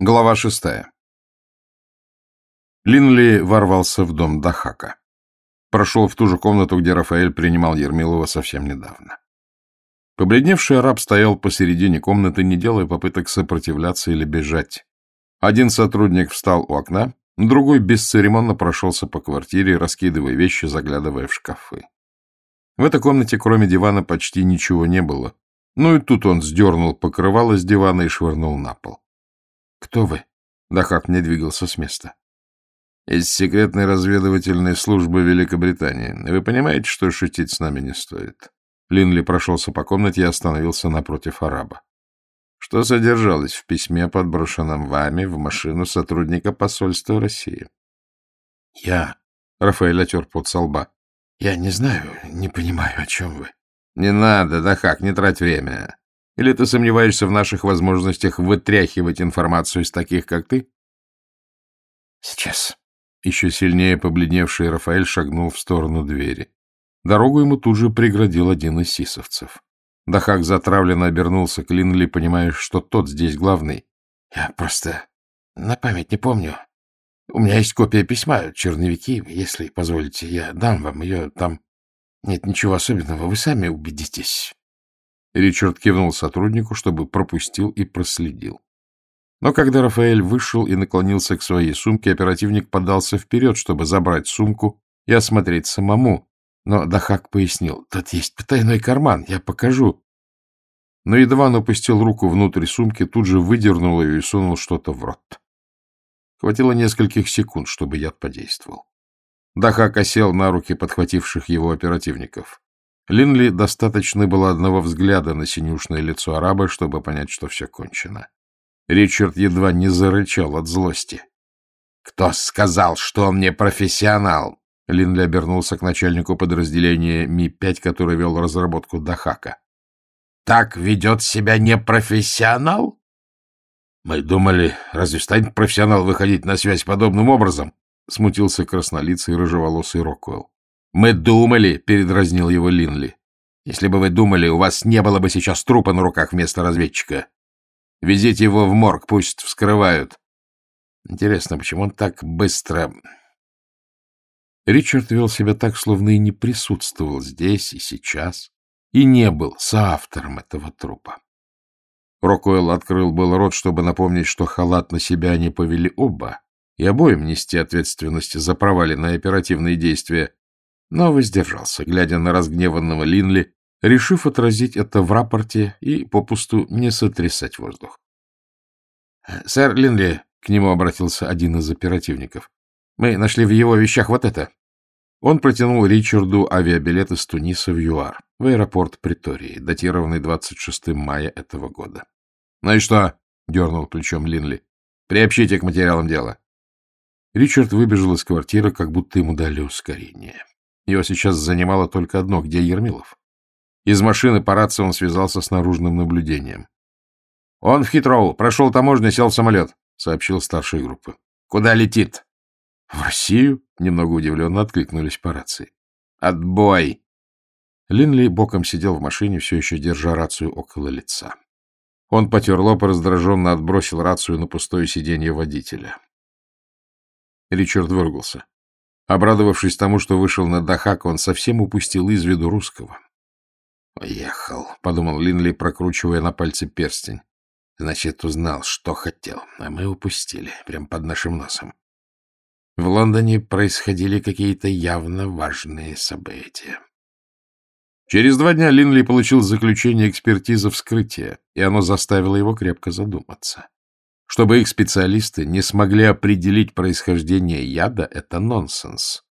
Глава шестая. Линли ворвался в дом Дахака. Прошел в ту же комнату, где Рафаэль принимал Ермилова совсем недавно. Побледневший араб стоял посередине комнаты, не делая попыток сопротивляться или бежать. Один сотрудник встал у окна, другой бесцеремонно прошелся по квартире, раскидывая вещи, заглядывая в шкафы. В этой комнате, кроме дивана, почти ничего не было. Ну и тут он сдернул покрывало с дивана и швырнул на пол. — Кто вы? Дахак не двигался с места. — Из секретной разведывательной службы Великобритании. Вы понимаете, что шутить с нами не стоит? Линли прошелся по комнате и остановился напротив араба. — Что содержалось в письме, подброшенном вами в машину сотрудника посольства России? — Я... — Рафаэль отер под со лба. — Я не знаю, не понимаю, о чем вы. — Не надо, Дахак, не трать время. Или ты сомневаешься в наших возможностях вытряхивать информацию из таких, как ты? Сейчас. Еще сильнее побледневший Рафаэль шагнул в сторону двери. Дорогу ему тут же преградил один из сисовцев. Дахак затравленно обернулся к Линли, понимая, что тот здесь главный. — Я просто на память не помню. У меня есть копия письма, черновики, если позволите, я дам вам ее. Там нет ничего особенного, вы сами убедитесь. Ричард кивнул сотруднику, чтобы пропустил и проследил. Но когда Рафаэль вышел и наклонился к своей сумке, оперативник подался вперед, чтобы забрать сумку и осмотреть самому. Но Дахак пояснил, тут есть потайной карман, я покажу. Но едва он опустил руку внутрь сумки, тут же выдернул ее и сунул что-то в рот. Хватило нескольких секунд, чтобы яд подействовал. Дахак осел на руки подхвативших его оперативников. Линли достаточно было одного взгляда на синюшное лицо араба, чтобы понять, что все кончено. Ричард едва не зарычал от злости. — Кто сказал, что он не профессионал? Линли обернулся к начальнику подразделения Ми-5, который вел разработку Дахака. — Так ведет себя непрофессионал? — Мы думали, разве станет профессионал выходить на связь подобным образом? — смутился краснолицый рыжеволосый Роквелл. Мы думали, — передразнил его Линли. Если бы вы думали, у вас не было бы сейчас трупа на руках вместо разведчика. Везите его в морг, пусть вскрывают. Интересно, почему он так быстро... Ричард вел себя так, словно и не присутствовал здесь и сейчас, и не был соавтором этого трупа. Рокуэлл открыл был рот, чтобы напомнить, что халат на себя они повели оба, и обоим нести ответственность за проваленные оперативные действия, но воздержался, глядя на разгневанного Линли, решив отразить это в рапорте и попусту не сотрясать воздух. — Сэр Линли, — к нему обратился один из оперативников, — мы нашли в его вещах вот это. Он протянул Ричарду авиабилет из Туниса в ЮАР, в аэропорт Притории, датированный 26 мая этого года. — Ну и что? — дернул плечом Линли. — Приобщите к материалам дела. Ричард выбежал из квартиры, как будто ему дали ускорение. Его сейчас занимало только одно — где Ермилов? Из машины по рации он связался с наружным наблюдением. — Он в Хитроу, прошел таможню, сел в самолет, — сообщил старший группы. — Куда летит? — В Россию? — немного удивленно откликнулись по рации. — Отбой! Линли боком сидел в машине, все еще держа рацию около лица. Он потер лоб и раздраженно отбросил рацию на пустое сиденье водителя. Ричард выругался. Обрадовавшись тому, что вышел на Дахак, он совсем упустил из виду русского. «Уехал», — подумал Линли, прокручивая на пальце перстень. «Значит, узнал, что хотел, а мы упустили, прямо под нашим носом». В Лондоне происходили какие-то явно важные события. Через два дня Линли получил заключение экспертизы вскрытия, и оно заставило его крепко задуматься. Чтобы их специалисты не смогли определить происхождение яда, это нонсенс.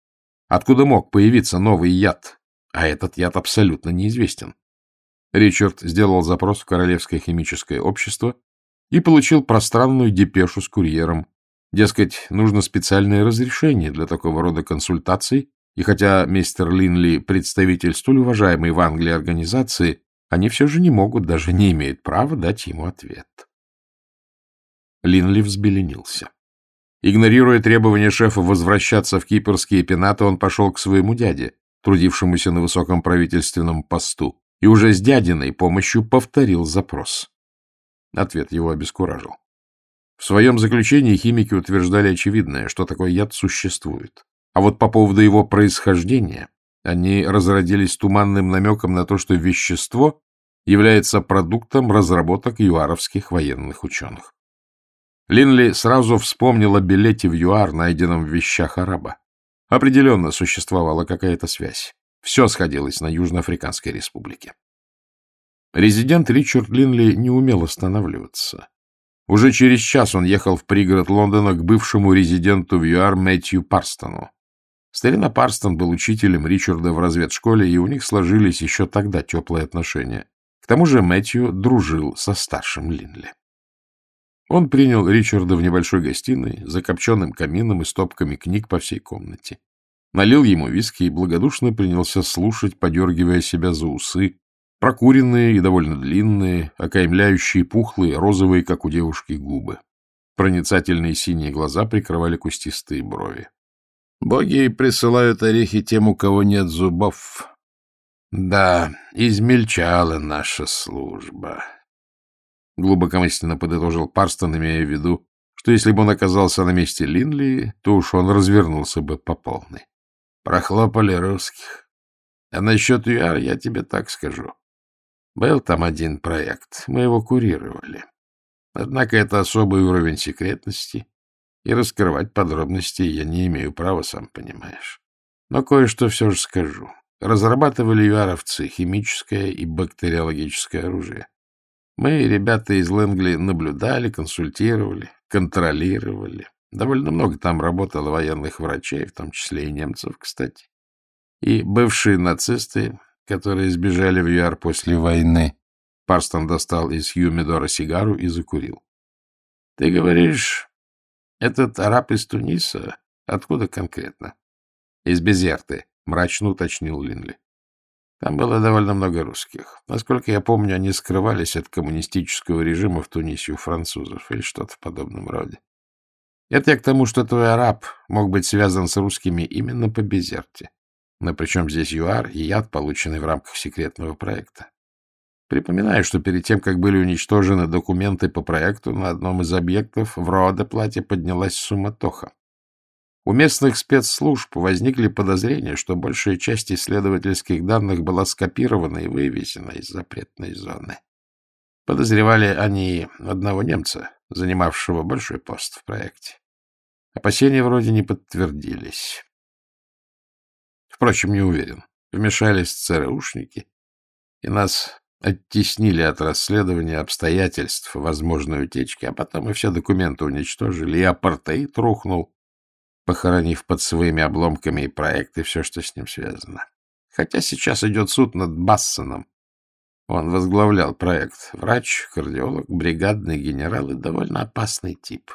Откуда мог появиться новый яд? А этот яд абсолютно неизвестен. Ричард сделал запрос в Королевское химическое общество и получил пространную депешу с курьером. Дескать, нужно специальное разрешение для такого рода консультаций, и хотя мистер Линли представитель столь уважаемой в Англии организации, они все же не могут, даже не имеют права дать ему ответ. Линли взбеленился. Игнорируя требования шефа возвращаться в кипрские пенаты, он пошел к своему дяде, трудившемуся на высоком правительственном посту, и уже с дядиной помощью повторил запрос. Ответ его обескуражил. В своем заключении химики утверждали очевидное, что такой яд существует. А вот по поводу его происхождения они разродились туманным намеком на то, что вещество является продуктом разработок юаровских военных ученых. Линли сразу вспомнил о билете в ЮАР, найденном в вещах араба. Определенно существовала какая-то связь. Все сходилось на Южноафриканской республике. Резидент Ричард Линли не умел останавливаться. Уже через час он ехал в пригород Лондона к бывшему резиденту в ЮАР Мэтью Парстону. Старина Парстон был учителем Ричарда в разведшколе, и у них сложились еще тогда теплые отношения. К тому же Мэтью дружил со старшим Линли. Он принял Ричарда в небольшой гостиной, за копченым камином и стопками книг по всей комнате. Налил ему виски и благодушно принялся слушать, подергивая себя за усы, прокуренные и довольно длинные, окаймляющие пухлые, розовые, как у девушки, губы. Проницательные синие глаза прикрывали кустистые брови. Боги присылают орехи тем, у кого нет зубов. Да, измельчала наша служба. Глубокомысленно подытожил Парстон, имея в виду, что если бы он оказался на месте Линли, то уж он развернулся бы по полной. Прохлопали русских. А насчет ЮАР я тебе так скажу. Был там один проект, мы его курировали. Однако это особый уровень секретности, и раскрывать подробности я не имею права, сам понимаешь. Но кое-что все же скажу. Разрабатывали юаровцы химическое и бактериологическое оружие. Мы, ребята из Лэнгли, наблюдали, консультировали, контролировали. Довольно много там работало военных врачей, в том числе и немцев, кстати. И бывшие нацисты, которые сбежали в ЮАР после войны. Парстон достал из Юмидора сигару и закурил. — Ты говоришь, этот араб из Туниса? Откуда конкретно? — Из Безерты, — мрачно уточнил Линли. Там было довольно много русских. Насколько я помню, они скрывались от коммунистического режима в Тунисе у французов или что-то в подобном роде. Это я к тому, что твой араб мог быть связан с русскими именно по Безерте. Но причем здесь ЮАР и яд, полученный в рамках секретного проекта. Припоминаю, что перед тем, как были уничтожены документы по проекту, на одном из объектов в Роаде-плате поднялась суматоха. У местных спецслужб возникли подозрения, что большая часть исследовательских данных была скопирована и вывезена из запретной зоны. Подозревали они одного немца, занимавшего большой пост в проекте. Опасения вроде не подтвердились. Впрочем, не уверен. Вмешались ЦРУшники, и нас оттеснили от расследования обстоятельств возможной утечки, а потом и все документы уничтожили, и апартеид рухнул, похоронив под своими обломками и проект, и все, что с ним связано. Хотя сейчас идет суд над Бассоном. Он возглавлял проект. Врач, кардиолог, бригадный генерал и довольно опасный тип.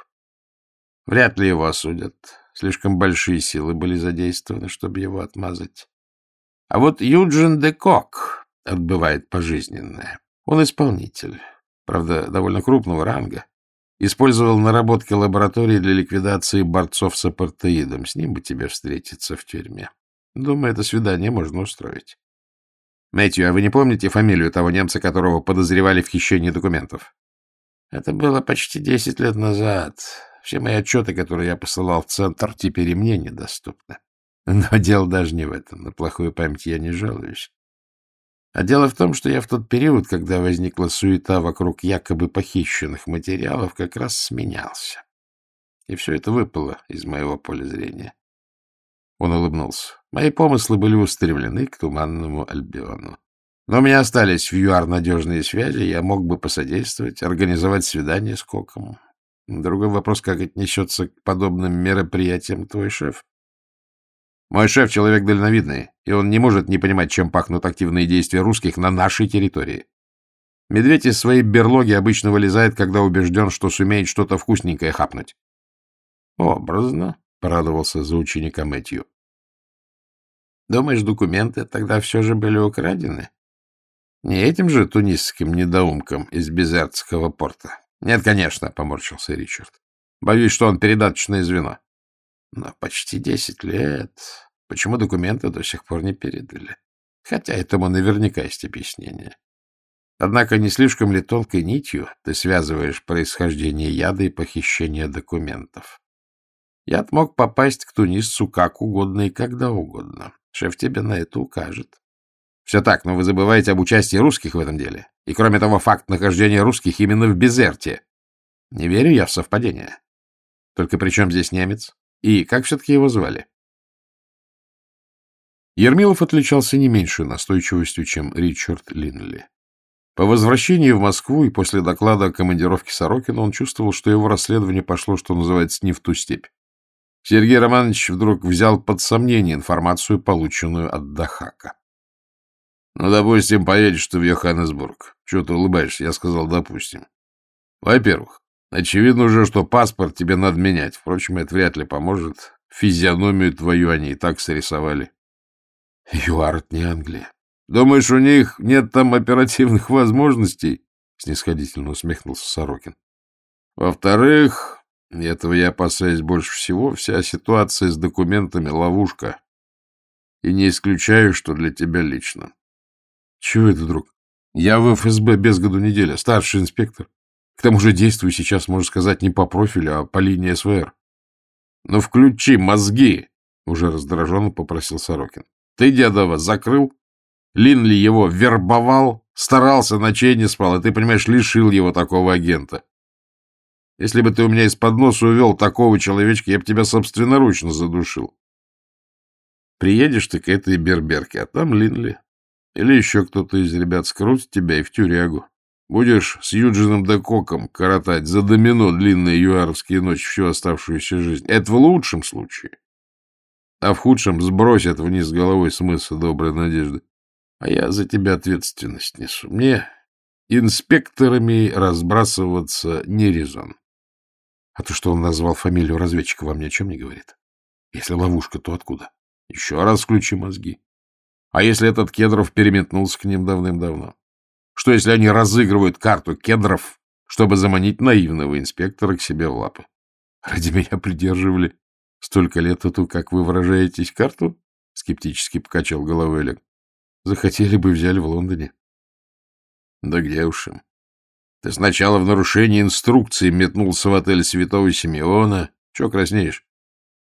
Вряд ли его осудят. Слишком большие силы были задействованы, чтобы его отмазать. А вот Юджин де Кок отбывает пожизненное. Он исполнитель, правда, довольно крупного ранга. Использовал наработки лаборатории для ликвидации борцов с апартеидом. С ним бы тебе встретиться в тюрьме. Думаю, это свидание можно устроить. Мэтью, а вы не помните фамилию того немца, которого подозревали в хищении документов? Это было почти десять лет назад. Все мои отчеты, которые я посылал в центр, теперь и мне недоступны. Но дело даже не в этом. На плохую память я не жалуюсь. А дело в том, что я в тот период, когда возникла суета вокруг якобы похищенных материалов, как раз сменялся. И все это выпало из моего поля зрения. Он улыбнулся. Мои помыслы были устремлены к туманному Альбиону. Но у меня остались в ЮАР надежные связи, я мог бы посодействовать, организовать свидание с Коком. Другой вопрос, как отнесется к подобным мероприятиям твой шеф. Мой шеф — человек дальновидный, и он не может не понимать, чем пахнут активные действия русских на нашей территории. Медведь из своей берлоги обычно вылезает, когда убежден, что сумеет что-то вкусненькое хапнуть. — Образно, — порадовался за ученика Мэтью. — Думаешь, документы тогда все же были украдены? Не этим же тунисским недоумком из Безертского порта? — Нет, конечно, — поморщился Ричард. — Боюсь, что он передаточное звено. Но почти десять лет. Почему документы до сих пор не передали? Хотя этому наверняка есть объяснение. Однако не слишком ли тонкой нитью ты связываешь происхождение яда и похищение документов? Яд мог попасть к тунисцу как угодно и когда угодно. Шеф тебе на это укажет. Все так, но вы забываете об участии русских в этом деле. И, кроме того, факт нахождения русских именно в Безерте. Не верю я в совпадение. Только при чем здесь немец? И как все-таки его звали? Ермилов отличался не меньшей настойчивостью, чем Ричард Линли. По возвращении в Москву и после доклада о командировке Сорокина он чувствовал, что его расследование пошло, что называется, не в ту степь. Сергей Романович вдруг взял под сомнение информацию, полученную от Дахака. — Ну, допустим, поедешь ты в Йоханнесбург. Чего ты улыбаешься? Я сказал, допустим. Во-первых, очевидно уже, что паспорт тебе надо менять. Впрочем, это вряд ли поможет. Физиономию твою они и так срисовали. ЮАР — не Англия. Думаешь, у них нет там оперативных возможностей? Снисходительно усмехнулся Сорокин. Во-вторых, этого я опасаюсь больше всего, вся ситуация с документами — ловушка. И не исключаю, что для тебя лично. Чего это, друг? Я в ФСБ без году неделя, старший инспектор. К тому же действую сейчас, можно сказать, не по профилю, а по линии СВР. Ну, включи мозги, уже раздраженно попросил Сорокин. Ты Дедова закрыл? Линли его вербовал, старался, ночей не спал, и ты, понимаешь, лишил его такого агента. Если бы ты у меня из-под носа увел такого человечка, я бы тебя собственноручно задушил. Приедешь ты к этой берберке, а там Линли. Или еще кто-то из ребят скрутит тебя и в тюрягу. Будешь с Юджином Декоком коротать за домино длинные юаровские ночи всю оставшуюся жизнь. Это в лучшем случае. А в худшем сбросят вниз головой смысл доброй надежды. А я за тебя ответственность несу. Мне инспекторами разбрасываться не резон. А то, что он назвал фамилию разведчика, вам ни о чем не говорит. Если ловушка, то откуда? Еще раз включи мозги. А если этот Кедров переметнулся к ним давным-давно? Что, если они разыгрывают карту Кедров, чтобы заманить наивного инспектора к себе в лапы? Ради меня придерживали столько лет эту, как вы выражаетесь, карту? Скептически покачал головой Олег. Захотели бы, взяли в Лондоне. Да где уж им. Ты сначала в нарушении инструкции метнулся в отель Святого Симеона. Чего краснеешь?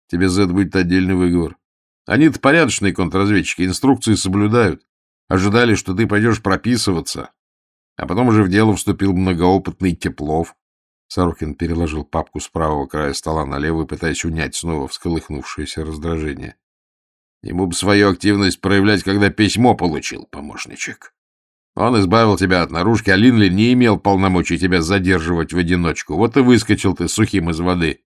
Тебе за это будет отдельный выговор. Они-то порядочные контрразведчики, инструкции соблюдают. Ожидали, что ты пойдешь прописываться. А потом уже в дело вступил многоопытный Теплов. Сорокин переложил папку с правого края стола на левый, пытаясь унять снова всколыхнувшееся раздражение. Ему бы свою активность проявлять, когда письмо получил, помощничек. Он избавил тебя от наружки, а Линли не имел полномочий тебя задерживать в одиночку. Вот и выскочил ты сухим из воды.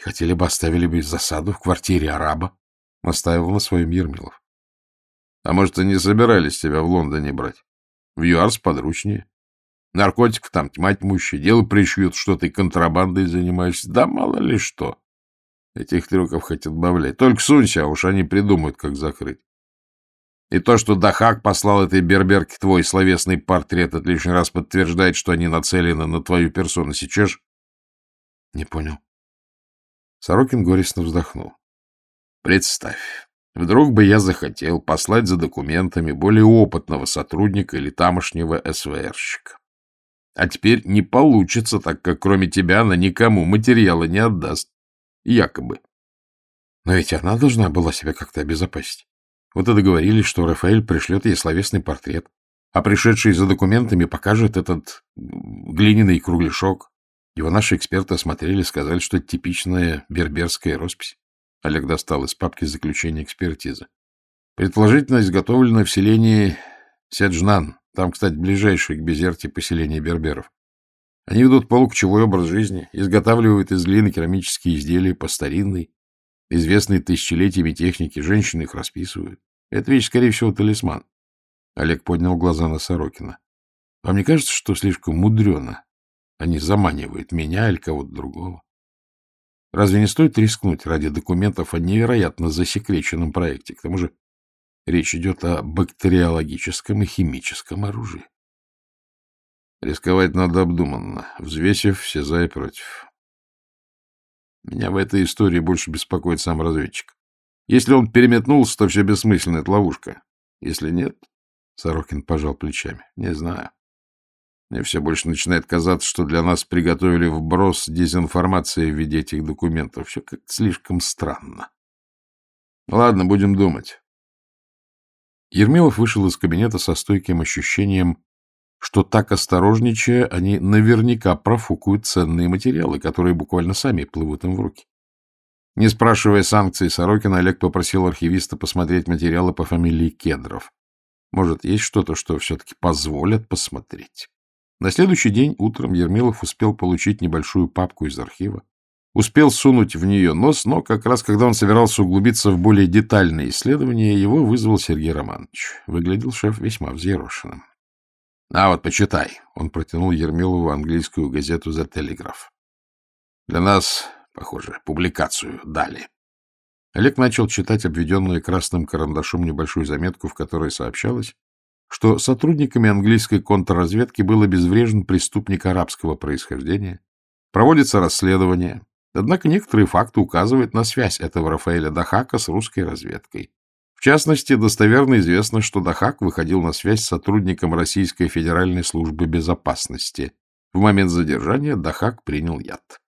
Хотели бы оставили бы засаду в квартире араба. Настаивал на своем Ермилов. А может, и не собирались тебя в Лондоне брать? В ЮАРС подручнее. Наркотиков там тьма тьмущая. Дело пришьют, что ты контрабандой занимаешься. Да мало ли что. Этих трюков хоть отбавляй. Только сунься, а уж они придумают, как закрыть. И то, что Дахак послал этой берберке твой словесный портрет, это лишний раз подтверждает, что они нацелены на твою персону. Сечешь? Не понял. Сорокин горестно вздохнул. Представь, вдруг бы я захотел послать за документами более опытного сотрудника или тамошнего СВРщика. А теперь не получится, так как кроме тебя она никому материала не отдаст. Якобы. Но ведь она должна была себя как-то обезопасить. Вот и договорились, что Рафаэль пришлет ей словесный портрет, а пришедший за документами покажет этот глиняный кругляшок. Его наши эксперты осмотрели, сказали, что это типичная берберская роспись. Олег достал из папки заключение экспертизы. Предположительно, изготовлено в селении Седжнан. Там, кстати, ближайшее к Безерте поселение берберов. Они ведут полукочевой образ жизни, изготавливают из глины керамические изделия по старинной, известной тысячелетиями технике. Женщины их расписывают. Это вещь, скорее всего, талисман. Олег поднял глаза на Сорокина. Вам не кажется, что слишком мудрено? Они заманивают меня или кого-то другого. Разве не стоит рискнуть ради документов о невероятно засекреченном проекте? К тому же речь идет о бактериологическом и химическом оружии. Рисковать надо обдуманно, взвесив все за и против. Меня в этой истории больше беспокоит сам разведчик. Если он переметнулся, то все бессмысленно, это ловушка. Если нет, Сорокин пожал плечами. Не знаю. Мне все больше начинает казаться, что для нас приготовили вброс дезинформации в виде этих документов. Все как-то слишком странно. Ладно, будем думать. Ермилов вышел из кабинета со стойким ощущением, что так осторожничая, они наверняка профукают ценные материалы, которые буквально сами плывут им в руки. Не спрашивая санкций Сорокина, Олег попросил архивиста посмотреть материалы по фамилии Кедров. Может, есть что-то, что все-таки позволят посмотреть. На следующий день утром Ермилов успел получить небольшую папку из архива. Успел сунуть в нее нос, но как раз когда он собирался углубиться в более детальные исследования, его вызвал Сергей Романович. Выглядел шеф весьма взъерошенным. — А вот, почитай. Он протянул Ермилову английскую газету «За Телеграф». Для нас, похоже, публикацию дали. Олег начал читать обведенную красным карандашом небольшую заметку, в которой сообщалось, что сотрудниками английской контрразведки был обезврежен преступник арабского происхождения, проводится расследование, однако некоторые факты указывают на связь этого Рафаэля Дахака с русской разведкой. В частности, достоверно известно, что Дахак выходил на связь с сотрудником Российской Федеральной службы безопасности. В момент задержания Дахак принял яд.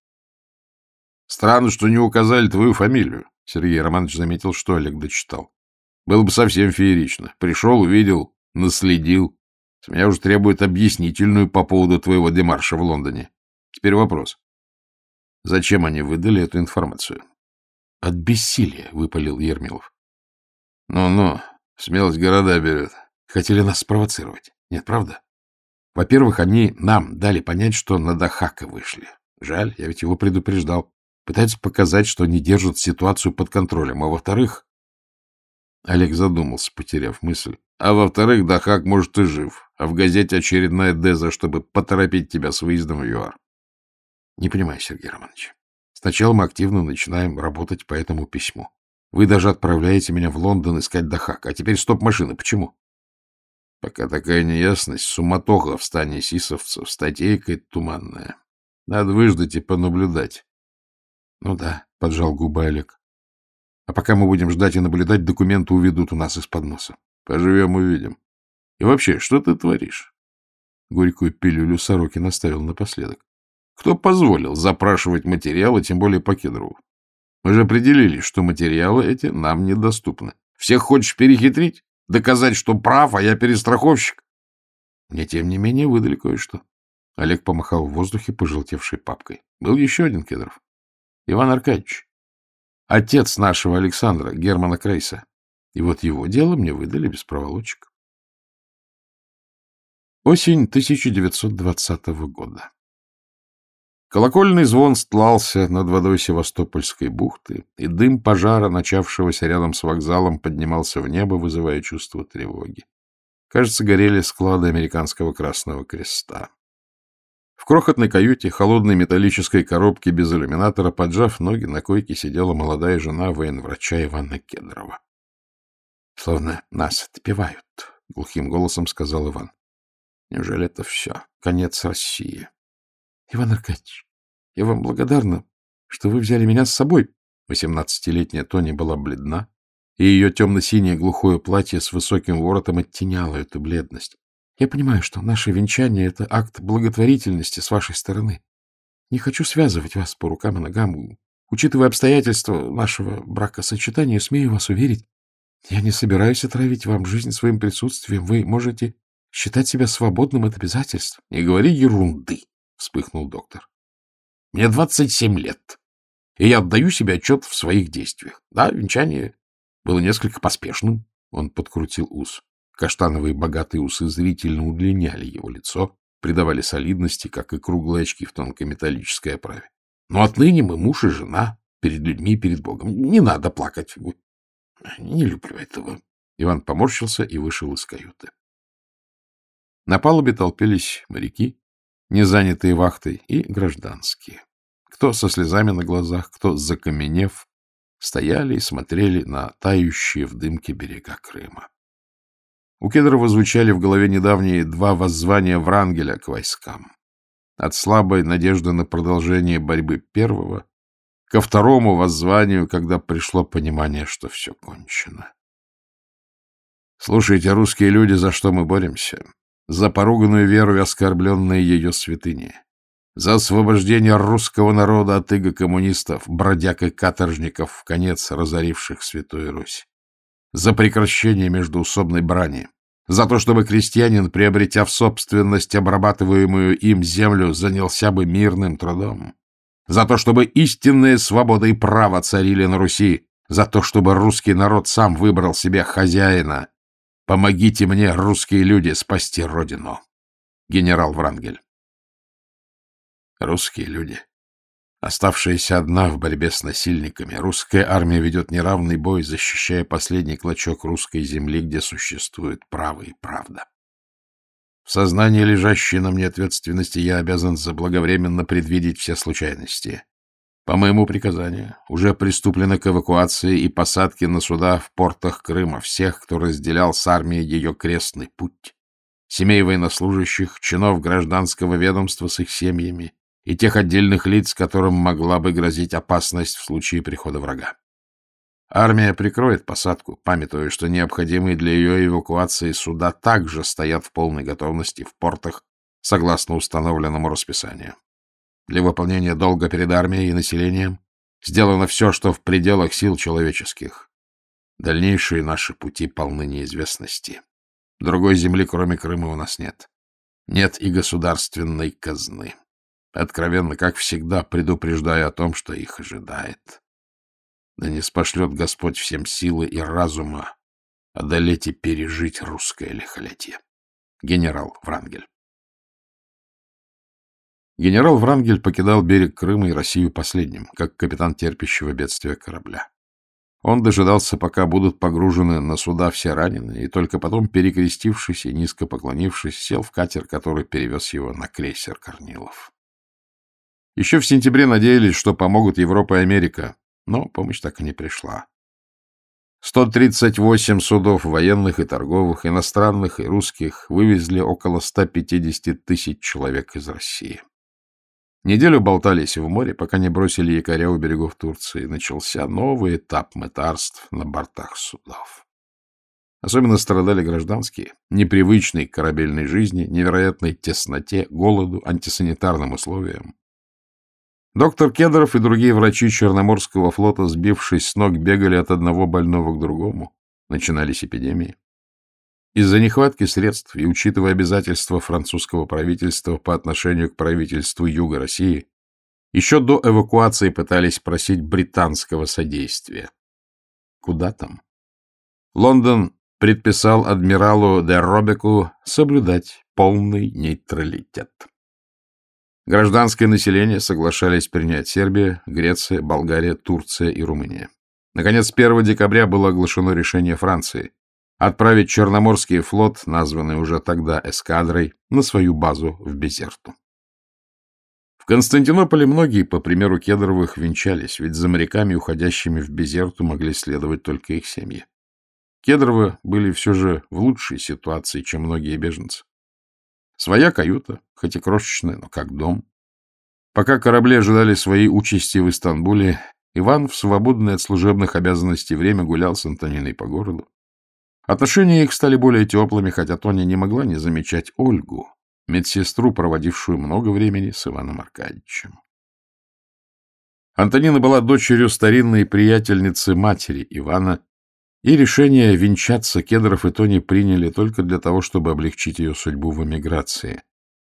«Странно, что не указали твою фамилию», — Сергей Романович заметил, что Олег дочитал. «Было бы совсем феерично. Пришел, увидел, Наследил. С меня уже требует объяснительную по поводу твоего демарша в Лондоне. Теперь вопрос. Зачем они выдали эту информацию? От бессилия, — выпалил Ермилов. Ну-ну, смелость города берет. Хотели нас спровоцировать. Нет, правда? Во-первых, они нам дали понять, что на Дахака вышли. Жаль, я ведь его предупреждал. Пытаются показать, что они держат ситуацию под контролем. А во-вторых... Олег задумался, потеряв мысль. А во-вторых, Дахак, может, и жив, а в газете очередная деза, чтобы поторопить тебя с выездом в ЮАР. Не понимаю, Сергей Романович. Сначала мы активно начинаем работать по этому письму. Вы даже отправляете меня в Лондон искать Дахак, а теперь стоп-машины. Почему? Пока такая неясность, суматоха в стане сисовцев, статейка туманная. Надо выждать и понаблюдать. Ну да, — поджал губы Олег. А пока мы будем ждать и наблюдать, документы уведут у нас из-под носа. Поживем, увидим. И вообще, что ты творишь? Горькую пилюлю Сорокин оставил напоследок. Кто позволил запрашивать материалы, тем более по Кедрову? Мы же определились, что материалы эти нам недоступны. Всех хочешь перехитрить? Доказать, что прав, а я перестраховщик? Мне, тем не менее, выдали кое-что. Олег помахал в воздухе пожелтевшей папкой. Был еще один Кедров. Иван Аркадьевич. Отец нашего Александра, Германа Крейса. И вот его дело мне выдали без проволочек. Осень 1920 года. Колокольный звон стлался над водой Севастопольской бухты, и дым пожара, начавшегося рядом с вокзалом, поднимался в небо, вызывая чувство тревоги. Кажется, горели склады американского Красного Креста. В крохотной каюте холодной металлической коробки без иллюминатора, поджав ноги, на койке сидела молодая жена военврача Ивана Кедрова. — Словно нас отпевают, — глухим голосом сказал Иван. — Неужели это все? Конец России? — Иван Аркадьевич, я вам благодарна, что вы взяли меня с собой. Восемнадцатилетняя Тони была бледна, и ее темно-синее глухое платье с высоким воротом оттеняло эту бледность. Я понимаю, что наше венчание — это акт благотворительности с вашей стороны. Не хочу связывать вас по рукам и ногам. Учитывая обстоятельства нашего бракосочетания, смею вас уверить, я не собираюсь отравить вам жизнь своим присутствием. Вы можете считать себя свободным от обязательств. — Не говори ерунды, — вспыхнул доктор. — Мне двадцать семь лет, и я отдаю себе отчет в своих действиях. Да, венчание было несколько поспешным. Он подкрутил ус. Каштановые богатые усы зрительно удлиняли его лицо, придавали солидности, как и круглые очки в тонкой металлической оправе. Но отныне мы муж и жена, перед людьми и перед Богом. Не надо плакать. Не люблю этого. Иван поморщился и вышел из каюты. На палубе толпились моряки, незанятые вахтой, и гражданские. Кто со слезами на глазах, кто закаменев, стояли и смотрели на тающие в дымке берега Крыма. У Кедрова звучали в голове недавние два воззвания Врангеля к войскам. От слабой надежды на продолжение борьбы первого ко второму воззванию, когда пришло понимание, что все кончено. Слушайте, русские люди, за что мы боремся? за поруганную веру и оскорбленные ее святыни, за освобождение русского народа от иго коммунистов, бродяг и каторжников, в конец разоривших Святую Русь, за прекращение междуусобной брани, за то, чтобы крестьянин, приобретя в собственность обрабатываемую им землю, занялся бы мирным трудом, за то, чтобы истинная свобода и право царили на Руси, за то, чтобы русский народ сам выбрал себе хозяина. Помогите мне, русские люди, спасти родину. Генерал Врангель. Русские люди. Оставшаяся одна в борьбе с насильниками, русская армия ведет неравный бой, защищая последний клочок русской земли, где существует право и правда. В сознании лежащей на мне ответственности я обязан заблаговременно предвидеть все случайности. По моему приказанию уже приступлено к эвакуации и посадке на суда в портах Крыма всех, кто разделял с армией ее крестный путь, семей военнослужащих, чинов гражданского ведомства с их семьями и тех отдельных лиц, которым могла бы грозить опасность в случае прихода врага. Армия прикроет посадку, памятуя, что необходимые для ее эвакуации суда также стоят в полной готовности в портах, согласно установленному расписанию. Для выполнения долга перед армией и населением сделано все, что в пределах сил человеческих. Дальнейшие наши пути полны неизвестности. Другой земли, кроме Крыма, у нас нет. Нет и государственной казны. Откровенно, как всегда, предупреждая о том, что их ожидает. Да не спошлет Господь всем силы и разума одолеть и пережить русское лихолетие. Генерал Врангель Генерал Врангель покидал берег Крыма и Россию последним, как капитан терпящего бедствия корабля. Он дожидался, пока будут погружены на суда все раненые, и только потом, перекрестившись и низко поклонившись, сел в катер, который перевез его на крейсер Корнилов. Еще в сентябре надеялись, что помогут Европа и Америка, но помощь так и не пришла. 138 судов военных и торговых, иностранных и русских вывезли около 150 тысяч человек из России. Неделю болтались в море, пока не бросили якоря у берегов Турции. Начался новый этап мытарств на бортах судов. Особенно страдали гражданские, непривычной корабельной жизни, невероятной тесноте, голоду, антисанитарным условиям. Доктор Кедров и другие врачи Черноморского флота, сбившись с ног, бегали от одного больного к другому. Начинались эпидемии. Из-за нехватки средств и учитывая обязательства французского правительства по отношению к правительству Юга России, еще до эвакуации пытались просить британского содействия. Куда там? Лондон предписал адмиралу де Робеку соблюдать полный нейтралитет. Гражданское население соглашались принять Сербия, Греция, Болгария, Турция и Румыния. Наконец, 1 декабря было оглашено решение Франции отправить Черноморский флот, названный уже тогда эскадрой, на свою базу в Безерту. В Константинополе многие, по примеру Кедровых, венчались, ведь за моряками, уходящими в Безерту, могли следовать только их семьи. Кедровы были все же в лучшей ситуации, чем многие беженцы. Своя каюта, хоть и крошечная, но как дом. Пока корабли ожидали своей участи в Истанбуле, Иван в свободное от служебных обязанностей время гулял с Антониной по городу. Отношения их стали более теплыми, хотя Тоня не могла не замечать Ольгу, медсестру, проводившую много времени с Иваном Аркадьевичем. Антонина была дочерью старинной приятельницы матери Ивана и решение венчаться Кедров и Тони приняли только для того, чтобы облегчить ее судьбу в эмиграции.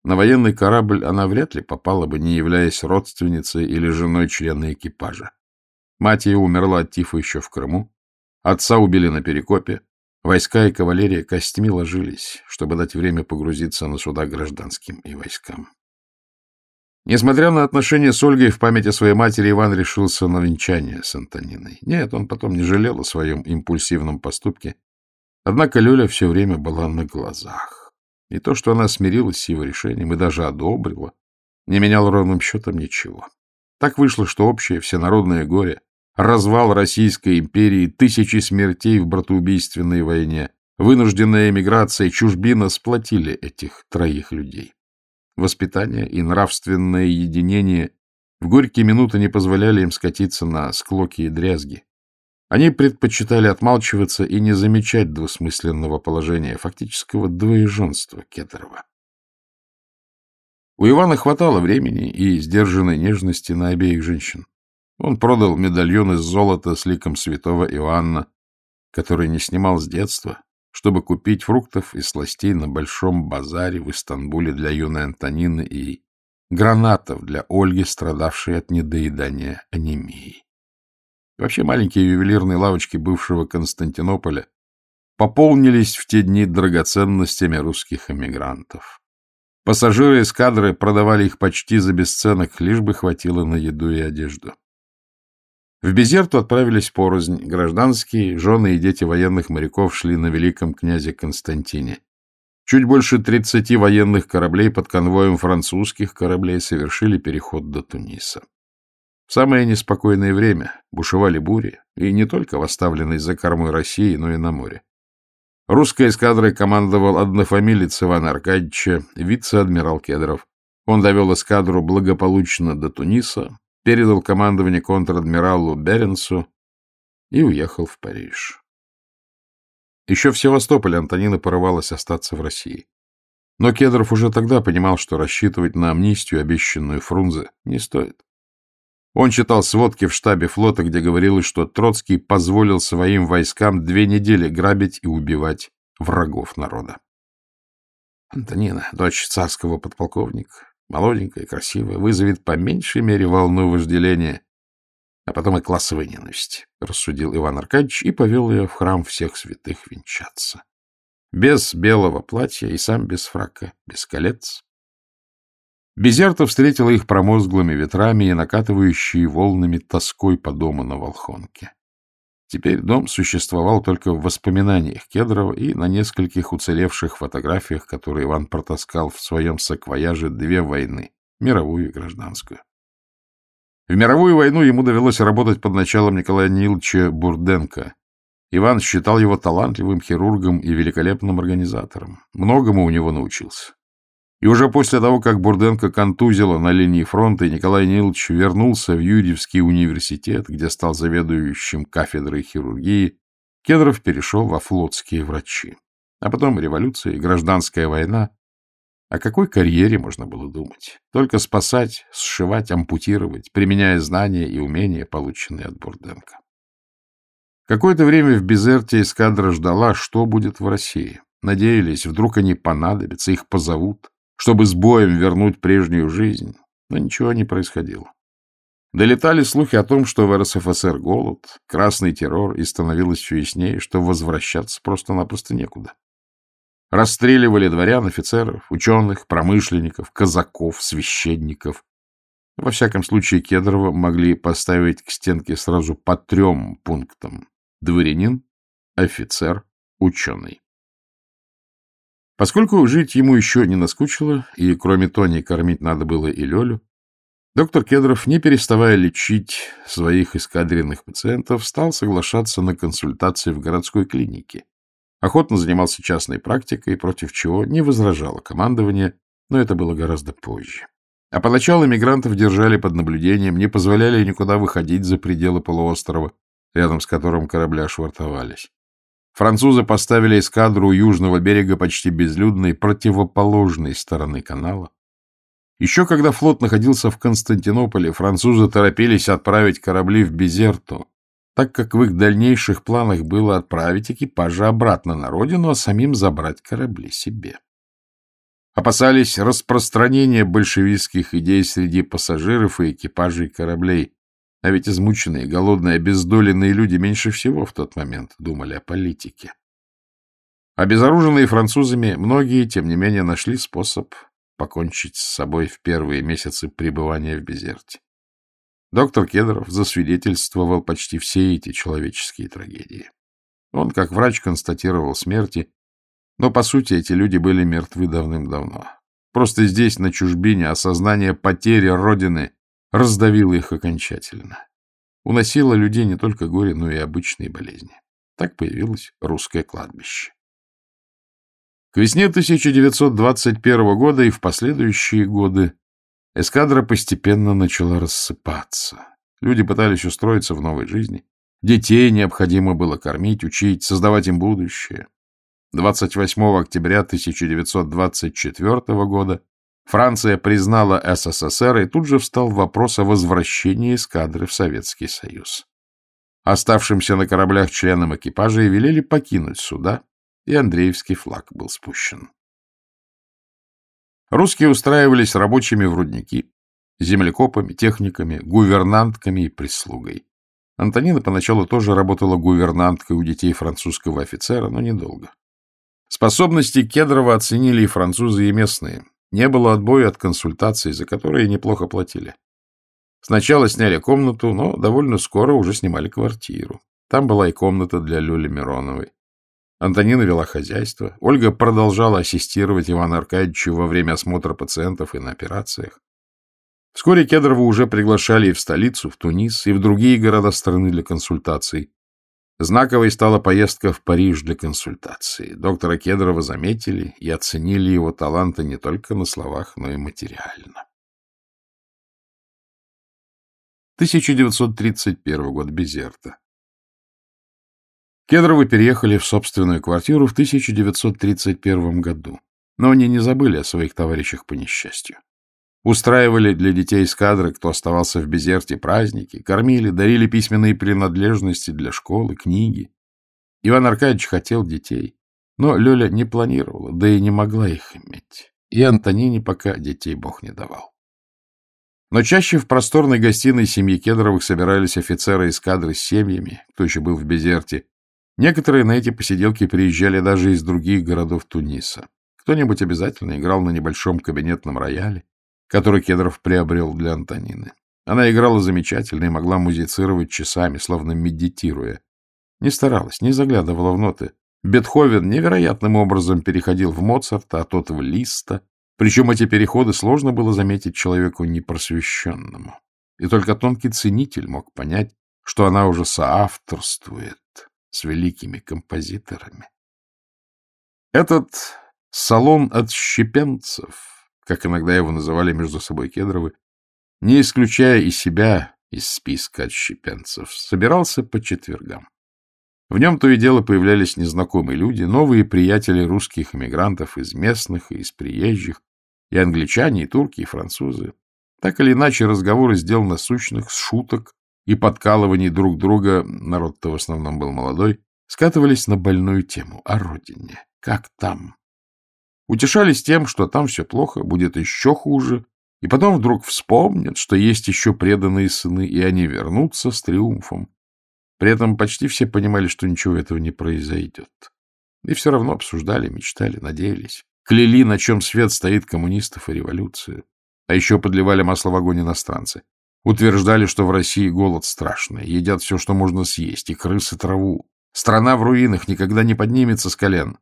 На военный корабль она вряд ли попала бы, не являясь родственницей или женой члена экипажа. Мать ее умерла от тифа еще в Крыму, отца убили на Перекопе, войска и кавалерия костьми ложились, чтобы дать время погрузиться на суда гражданским и войскам. Несмотря на отношения с Ольгой, в память о своей матери Иван решился на венчание с Антониной. Нет, он потом не жалел о своем импульсивном поступке. Однако Люля все время была на глазах. И то, что она смирилась с его решением и даже одобрила, не меняло ровным счетом ничего. Так вышло, что общее всенародное горе, развал Российской империи, тысячи смертей в братоубийственной войне, вынужденная эмиграция, чужбина сплотили этих троих людей воспитание и нравственное единение в горькие минуты не позволяли им скатиться на склоки и дрязги. Они предпочитали отмалчиваться и не замечать двусмысленного положения, фактического двоеженства Кедорова. У Ивана хватало времени и сдержанной нежности на обеих женщин. Он продал медальон из золота с ликом святого Иоанна, который не снимал с детства, чтобы купить фруктов и сластей на большом базаре в Истанбуле для юной Антонины и гранатов для Ольги, страдавшей от недоедания анемии. Вообще маленькие ювелирные лавочки бывшего Константинополя пополнились в те дни драгоценностями русских эмигрантов. Пассажиры эскадры продавали их почти за бесценок, лишь бы хватило на еду и одежду. В Безерту отправились порознь. Гражданские, жены и дети военных моряков шли на великом князе Константине. Чуть больше 30 военных кораблей под конвоем французских кораблей совершили переход до Туниса. В самое неспокойное время бушевали бури, и не только в оставленной за кормой России, но и на море. Русской эскадрой командовал однофамилец Иван Аркадьевича, вице-адмирал Кедров. Он довел эскадру благополучно до Туниса, передал командование контр-адмиралу Беренсу и уехал в Париж. Еще в Севастополе Антонина порывалась остаться в России. Но Кедров уже тогда понимал, что рассчитывать на амнистию, обещанную Фрунзе, не стоит. Он читал сводки в штабе флота, где говорилось, что Троцкий позволил своим войскам две недели грабить и убивать врагов народа. Антонина, дочь царского подполковника, молоденькая, красивая, вызовет по меньшей мере волну вожделения, а потом и классовой ненависти, — рассудил Иван Аркадьевич и повел ее в храм всех святых венчаться. Без белого платья и сам без фрака, без колец, Безерта встретила их промозглыми ветрами и накатывающей волнами тоской по дому на Волхонке. Теперь дом существовал только в воспоминаниях Кедрова и на нескольких уцелевших фотографиях, которые Иван протаскал в своем саквояже две войны — мировую и гражданскую. В мировую войну ему довелось работать под началом Николая Ниловича Бурденко. Иван считал его талантливым хирургом и великолепным организатором. Многому у него научился. И уже после того, как Бурденко контузило на линии фронта, Николай Нилович вернулся в Юрьевский университет, где стал заведующим кафедрой хирургии, Кедров перешел во флотские врачи. А потом революция и гражданская война. О какой карьере можно было думать? Только спасать, сшивать, ампутировать, применяя знания и умения, полученные от Бурденко. Какое-то время в Безерте эскадра ждала, что будет в России. Надеялись, вдруг они понадобятся, их позовут чтобы с боем вернуть прежнюю жизнь, но ничего не происходило. Долетали слухи о том, что в РСФСР голод, красный террор, и становилось все яснее, что возвращаться просто-напросто некуда. Расстреливали дворян, офицеров, ученых, промышленников, казаков, священников. Во всяком случае, Кедрова могли поставить к стенке сразу по трем пунктам. Дворянин, офицер, ученый. Поскольку жить ему еще не наскучило, и кроме Тони кормить надо было и Лелю, доктор Кедров, не переставая лечить своих эскадренных пациентов, стал соглашаться на консультации в городской клинике. Охотно занимался частной практикой, против чего не возражало командование, но это было гораздо позже. А поначалу мигрантов держали под наблюдением, не позволяли никуда выходить за пределы полуострова, рядом с которым корабля швартовались. Французы поставили эскадру у южного берега почти безлюдной, противоположной стороны канала. Еще когда флот находился в Константинополе, французы торопились отправить корабли в Безерту, так как в их дальнейших планах было отправить экипажи обратно на родину, а самим забрать корабли себе. Опасались распространения большевистских идей среди пассажиров и экипажей кораблей. А ведь измученные, голодные, обездоленные люди меньше всего в тот момент думали о политике. Обезоруженные французами, многие, тем не менее, нашли способ покончить с собой в первые месяцы пребывания в Безерте. Доктор Кедров засвидетельствовал почти все эти человеческие трагедии. Он, как врач, констатировал смерти, но, по сути, эти люди были мертвы давным-давно. Просто здесь, на чужбине, осознание потери Родины раздавила их окончательно. Уносила людей не только горе, но и обычные болезни. Так появилось русское кладбище. К весне 1921 года и в последующие годы эскадра постепенно начала рассыпаться. Люди пытались устроиться в новой жизни, Детей необходимо было кормить, учить, создавать им будущее. 28 октября 1924 года Франция признала СССР, и тут же встал вопрос о возвращении эскадры в Советский Союз. Оставшимся на кораблях членам экипажа и велели покинуть суда, и Андреевский флаг был спущен. Русские устраивались рабочими в рудники, землекопами, техниками, гувернантками и прислугой. Антонина поначалу тоже работала гувернанткой у детей французского офицера, но недолго. Способности Кедрова оценили и французы, и местные. Не было отбоя от консультаций, за которые неплохо платили. Сначала сняли комнату, но довольно скоро уже снимали квартиру. Там была и комната для Люли Мироновой. Антонина вела хозяйство. Ольга продолжала ассистировать Ивану Аркадьевичу во время осмотра пациентов и на операциях. Вскоре Кедрову уже приглашали и в столицу, в Тунис, и в другие города страны для консультаций. Знаковой стала поездка в Париж для консультации. Доктора Кедрова заметили и оценили его таланты не только на словах, но и материально. 1931 год. Безерта. Кедровы переехали в собственную квартиру в 1931 году, но они не забыли о своих товарищах по несчастью. Устраивали для детей из кадры, кто оставался в Безерте, праздники, кормили, дарили письменные принадлежности для школы, книги. Иван Аркадьевич хотел детей, но Лёля не планировала, да и не могла их иметь. И Антонине пока детей Бог не давал. Но чаще в просторной гостиной семьи Кедровых собирались офицеры из кадры с семьями, кто еще был в Безерте. Некоторые на эти посиделки приезжали даже из других городов Туниса. Кто-нибудь обязательно играл на небольшом кабинетном рояле, который Кедров приобрел для Антонины. Она играла замечательно и могла музицировать часами, словно медитируя. Не старалась, не заглядывала в ноты. Бетховен невероятным образом переходил в Моцарта, а тот в Листа. Причем эти переходы сложно было заметить человеку непросвещенному. И только тонкий ценитель мог понять, что она уже соавторствует с великими композиторами. Этот салон отщепенцев как иногда его называли между собой Кедровы, не исключая и себя из списка отщепенцев, собирался по четвергам. В нем то и дело появлялись незнакомые люди, новые приятели русских эмигрантов из местных и из приезжих, и англичане, и турки, и французы. Так или иначе, разговоры сделал насущных, с шуток и подкалываний друг друга, народ-то в основном был молодой, скатывались на больную тему о родине. Как там? Утешались тем, что там все плохо, будет еще хуже, и потом вдруг вспомнят, что есть еще преданные сыны, и они вернутся с триумфом. При этом почти все понимали, что ничего этого не произойдет. И все равно обсуждали, мечтали, надеялись. Кляли, на чем свет стоит коммунистов и революцию. А еще подливали масло в огонь иностранцы. Утверждали, что в России голод страшный, едят все, что можно съесть, и крысы траву. Страна в руинах никогда не поднимется с колен.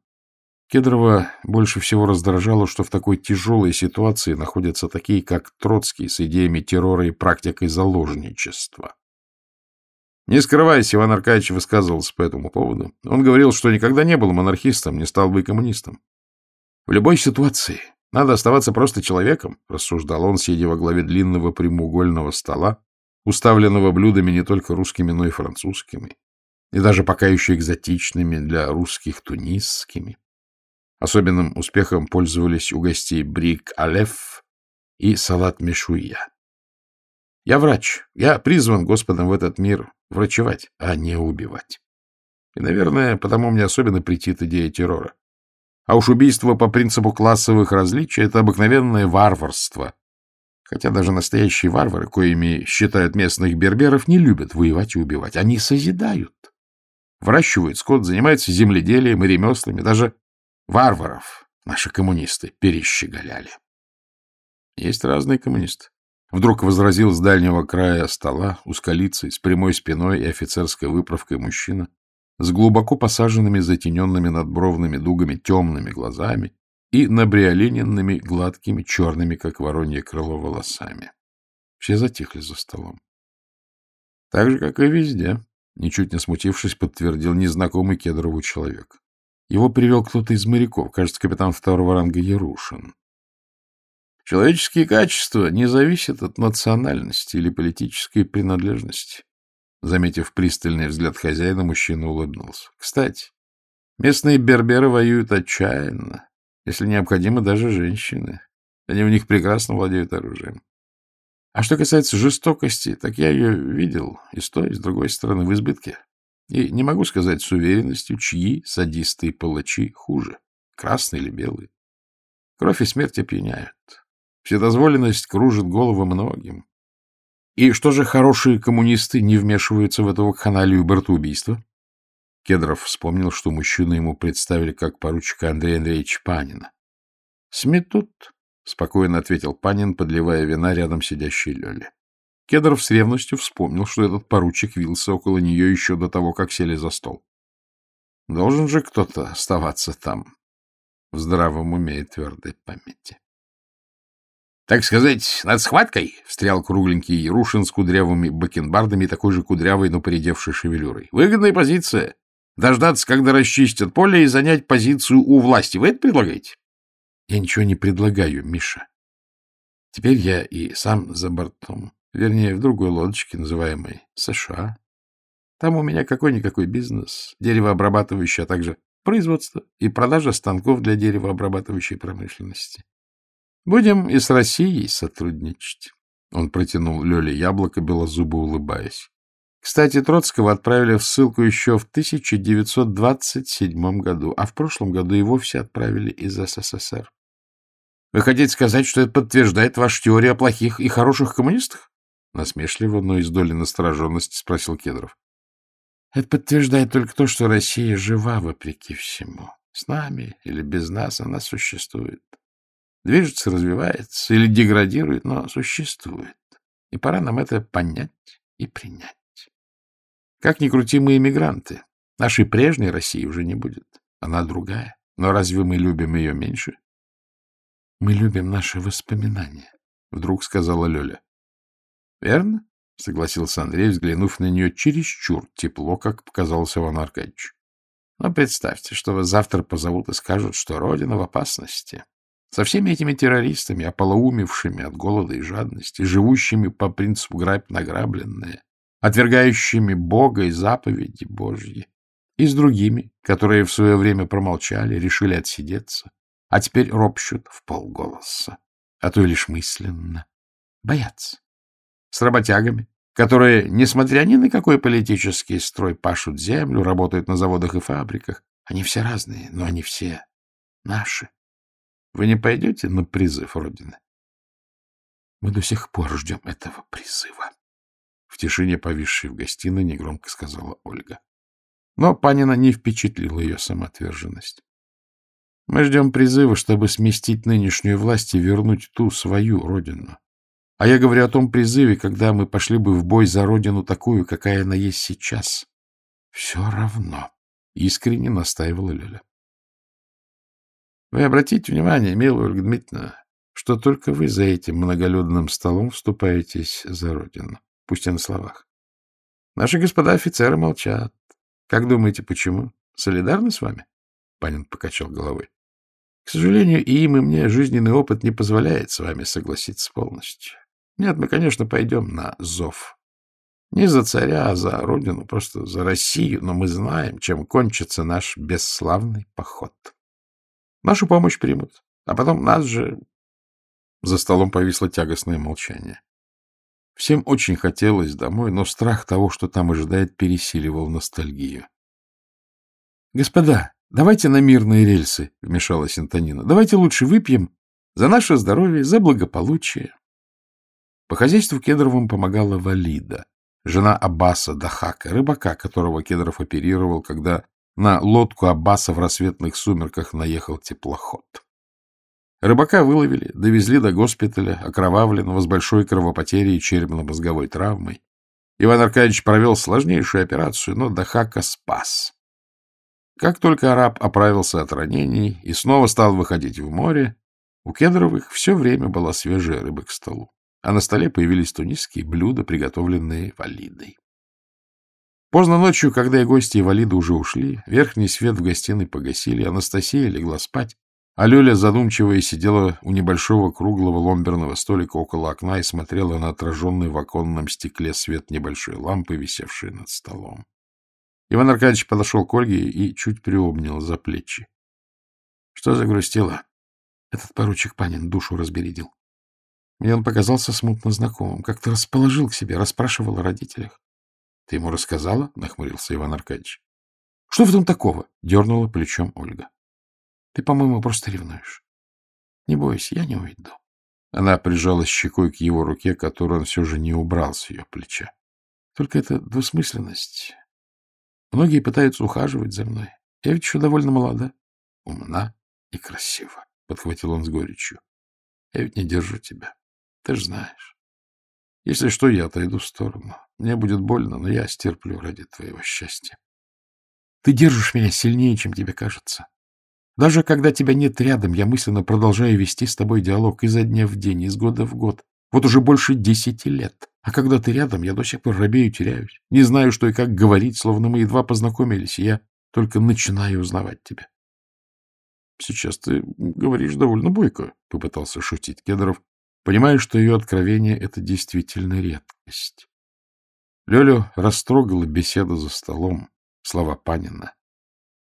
Кедрова больше всего раздражало, что в такой тяжелой ситуации находятся такие, как Троцкий, с идеями террора и практикой заложничества. Не скрываясь, Иван Аркадьевич высказывался по этому поводу. Он говорил, что никогда не был монархистом, не стал бы и коммунистом. В любой ситуации надо оставаться просто человеком, рассуждал он, сидя во главе длинного прямоугольного стола, уставленного блюдами не только русскими, но и французскими, и даже пока еще экзотичными для русских тунисскими. Особенным успехом пользовались у гостей брик алеф и салат мешуя. Я врач. Я призван Господом в этот мир врачевать, а не убивать. И, наверное, потому мне особенно претит идея террора. А уж убийство по принципу классовых различий — это обыкновенное варварство. Хотя даже настоящие варвары, коими считают местных берберов, не любят воевать и убивать. Они созидают. Выращивают скот, занимаются земледелием и ремеслами, даже Варваров наши коммунисты перещеголяли. Есть разные коммунисты. Вдруг возразил с дальнего края стола, узколицей, с прямой спиной и офицерской выправкой мужчина, с глубоко посаженными, затененными надбровными дугами темными глазами и набриолиненными, гладкими, черными, как воронье крыло, волосами. Все затихли за столом. Так же, как и везде, ничуть не смутившись, подтвердил незнакомый кедровый человек. Его привел кто-то из моряков, кажется, капитан второго ранга Ярушин. Человеческие качества не зависят от национальности или политической принадлежности. Заметив пристальный взгляд хозяина, мужчина улыбнулся. — Кстати, местные берберы воюют отчаянно. Если необходимо, даже женщины. Они у них прекрасно владеют оружием. А что касается жестокости, так я ее видел и с той, и с другой стороны в избытке. И не могу сказать с уверенностью, чьи садисты и палачи хуже, красные или белые. Кровь и смерть опьяняют. Вседозволенность кружит головы многим. И что же хорошие коммунисты не вмешиваются в эту вакханалию бортоубийства? Кедров вспомнил, что мужчину ему представили как поручика Андрея Андреевича Панина. — Сметут, — спокойно ответил Панин, подливая вина рядом сидящей Лёле. Кедров с ревностью вспомнил, что этот поручик вился около нее еще до того, как сели за стол. Должен же кто-то оставаться там, в здравом уме и твердой памяти. — Так сказать, над схваткой? — встрял кругленький Ярушин с кудрявыми бакенбардами и такой же кудрявой, но поредевшей шевелюрой. — Выгодная позиция. Дождаться, когда расчистят поле, и занять позицию у власти. Вы это предлагаете? — Я ничего не предлагаю, Миша. Теперь я и сам за бортом. Вернее, в другой лодочке, называемой США. Там у меня какой-никакой бизнес, деревообрабатывающий, а также производство и продажа станков для деревообрабатывающей промышленности. Будем и с Россией сотрудничать. Он протянул Лёле яблоко, белозубо улыбаясь. Кстати, Троцкого отправили в ссылку еще в 1927 году, а в прошлом году и вовсе отправили из СССР. Вы хотите сказать, что это подтверждает вашу теорию о плохих и хороших коммунистах? Насмешливо, но из доли настороженности спросил Кедров. Это подтверждает только то, что Россия жива вопреки всему. С нами или без нас она существует. Движется, развивается или деградирует, но существует. И пора нам это понять и принять. Как ни крути мы иммигранты, нашей прежней России уже не будет. Она другая. Но разве мы любим ее меньше? — Мы любим наши воспоминания, — вдруг сказала Лёля. — Верно, — согласился Андрей, взглянув на нее чересчур тепло, как показалось Ивану Аркадьевичу. — Но представьте, что вас завтра позовут и скажут, что Родина в опасности. Со всеми этими террористами, ополоумевшими от голода и жадности, живущими по принципу грабь награбленное, отвергающими Бога и заповеди Божьи, и с другими, которые в свое время промолчали, решили отсидеться, а теперь ропщут в полголоса, а то и лишь мысленно, боятся с работягами, которые, несмотря ни на какой политический строй, пашут землю, работают на заводах и фабриках. Они все разные, но они все наши. Вы не пойдете на призыв Родины? Мы до сих пор ждем этого призыва. В тишине, повисшей в гостиной, негромко сказала Ольга. Но Панина не впечатлила ее самоотверженность. Мы ждем призыва, чтобы сместить нынешнюю власть и вернуть ту свою родину. А я говорю о том призыве, когда мы пошли бы в бой за родину такую, какая она есть сейчас. Все равно, — искренне настаивала Лёля. Вы обратите внимание, милая Ольга Дмитриевна, что только вы за этим многолюдным столом вступаетесь за родину, пусть и на словах. Наши господа офицеры молчат. Как думаете, почему? Солидарны с вами? Панин покачал головой. К сожалению, и им, и мне жизненный опыт не позволяет с вами согласиться полностью. Нет, мы, конечно, пойдем на зов. Не за царя, а за родину, просто за Россию, но мы знаем, чем кончится наш бесславный поход. Нашу помощь примут, а потом нас же... За столом повисло тягостное молчание. Всем очень хотелось домой, но страх того, что там ожидает, пересиливал ностальгию. — Господа, давайте на мирные рельсы, — вмешалась Антонина. — Давайте лучше выпьем за наше здоровье, за благополучие. По хозяйству Кедровым помогала Валида, жена Аббаса Дахака, рыбака, которого Кедров оперировал, когда на лодку Аббаса в рассветных сумерках наехал теплоход. Рыбака выловили, довезли до госпиталя, окровавленного с большой кровопотерей и черепно-мозговой травмой. Иван Аркадьевич провел сложнейшую операцию, но Дахака спас. Как только араб оправился от ранений и снова стал выходить в море, у Кедровых все время была свежая рыба к столу а на столе появились тунисские блюда, приготовленные валидой. Поздно ночью, когда и гости, и валиды уже ушли, верхний свет в гостиной погасили, Анастасия легла спать, А Лёля, задумчивая, сидела у небольшого круглого ломберного столика около окна и смотрела на отраженный в оконном стекле свет небольшой лампы, висевшей над столом. Иван Аркадьевич подошел к Ольге и чуть приобнял за плечи. — Что загрустило? Этот поручик Панин душу разбередил. Мне он показался смутно знакомым, как-то расположил к себе, расспрашивал о родителях. — Ты ему рассказала? — нахмурился Иван Аркадьевич. — Что в том такого? — дернула плечом Ольга. — Ты, по-моему, просто ревнуешь. Не бойся, я не уйду. Она прижалась щекой к его руке, которую он все же не убрал с ее плеча. Только эта двусмысленность. Многие пытаются ухаживать за мной. Я ведь еще довольно молода, умна и красива, — подхватил он с горечью. Я ведь не держу тебя. Ты же знаешь. Если что, я отойду в сторону. Мне будет больно, но я стерплю ради твоего счастья. Ты держишь меня сильнее, чем тебе кажется. Даже когда тебя нет рядом, я мысленно продолжаю вести с тобой диалог изо дня в день, из года в год. Вот уже больше десяти лет. А когда ты рядом, я до сих пор робею, теряюсь. Не знаю, что и как говорить, словно мы едва познакомились, и я только начинаю узнавать тебя. — Сейчас ты говоришь довольно бойко, — попытался шутить Кедров, понимая, что ее откровение — это действительно редкость. Лёлю растрогала беседа за столом, слова Панина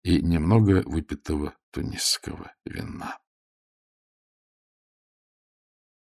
и немного выпитого тунисского вина.